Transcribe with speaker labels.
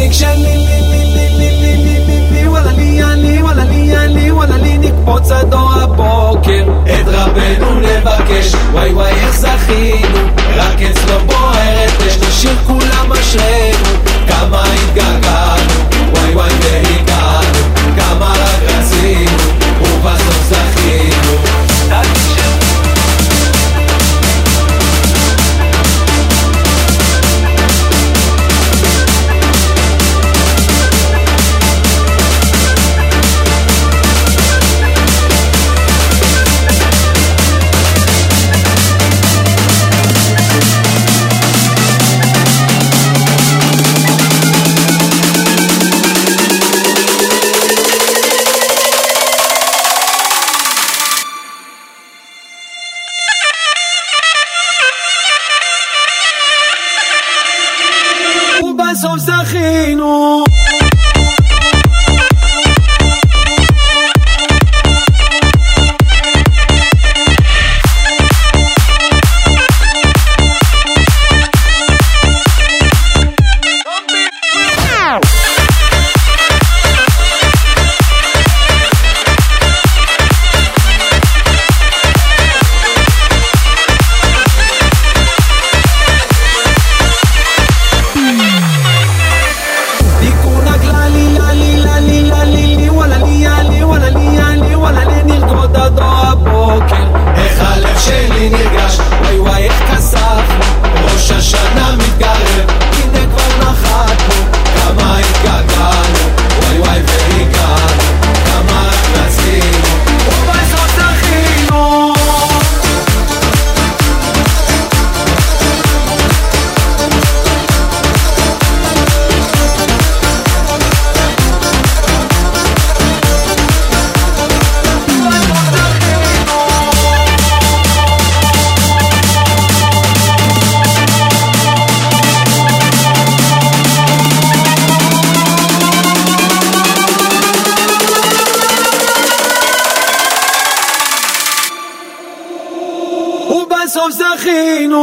Speaker 1: addiction. سمسخينو سوزخینون